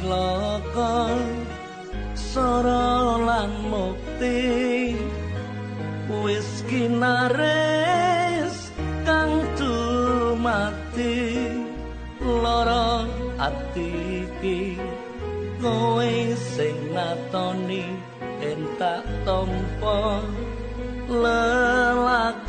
cilaka sora lan mukti. Wis kinares kang mati lara ati iki kowe sing natoni entak tompo lelak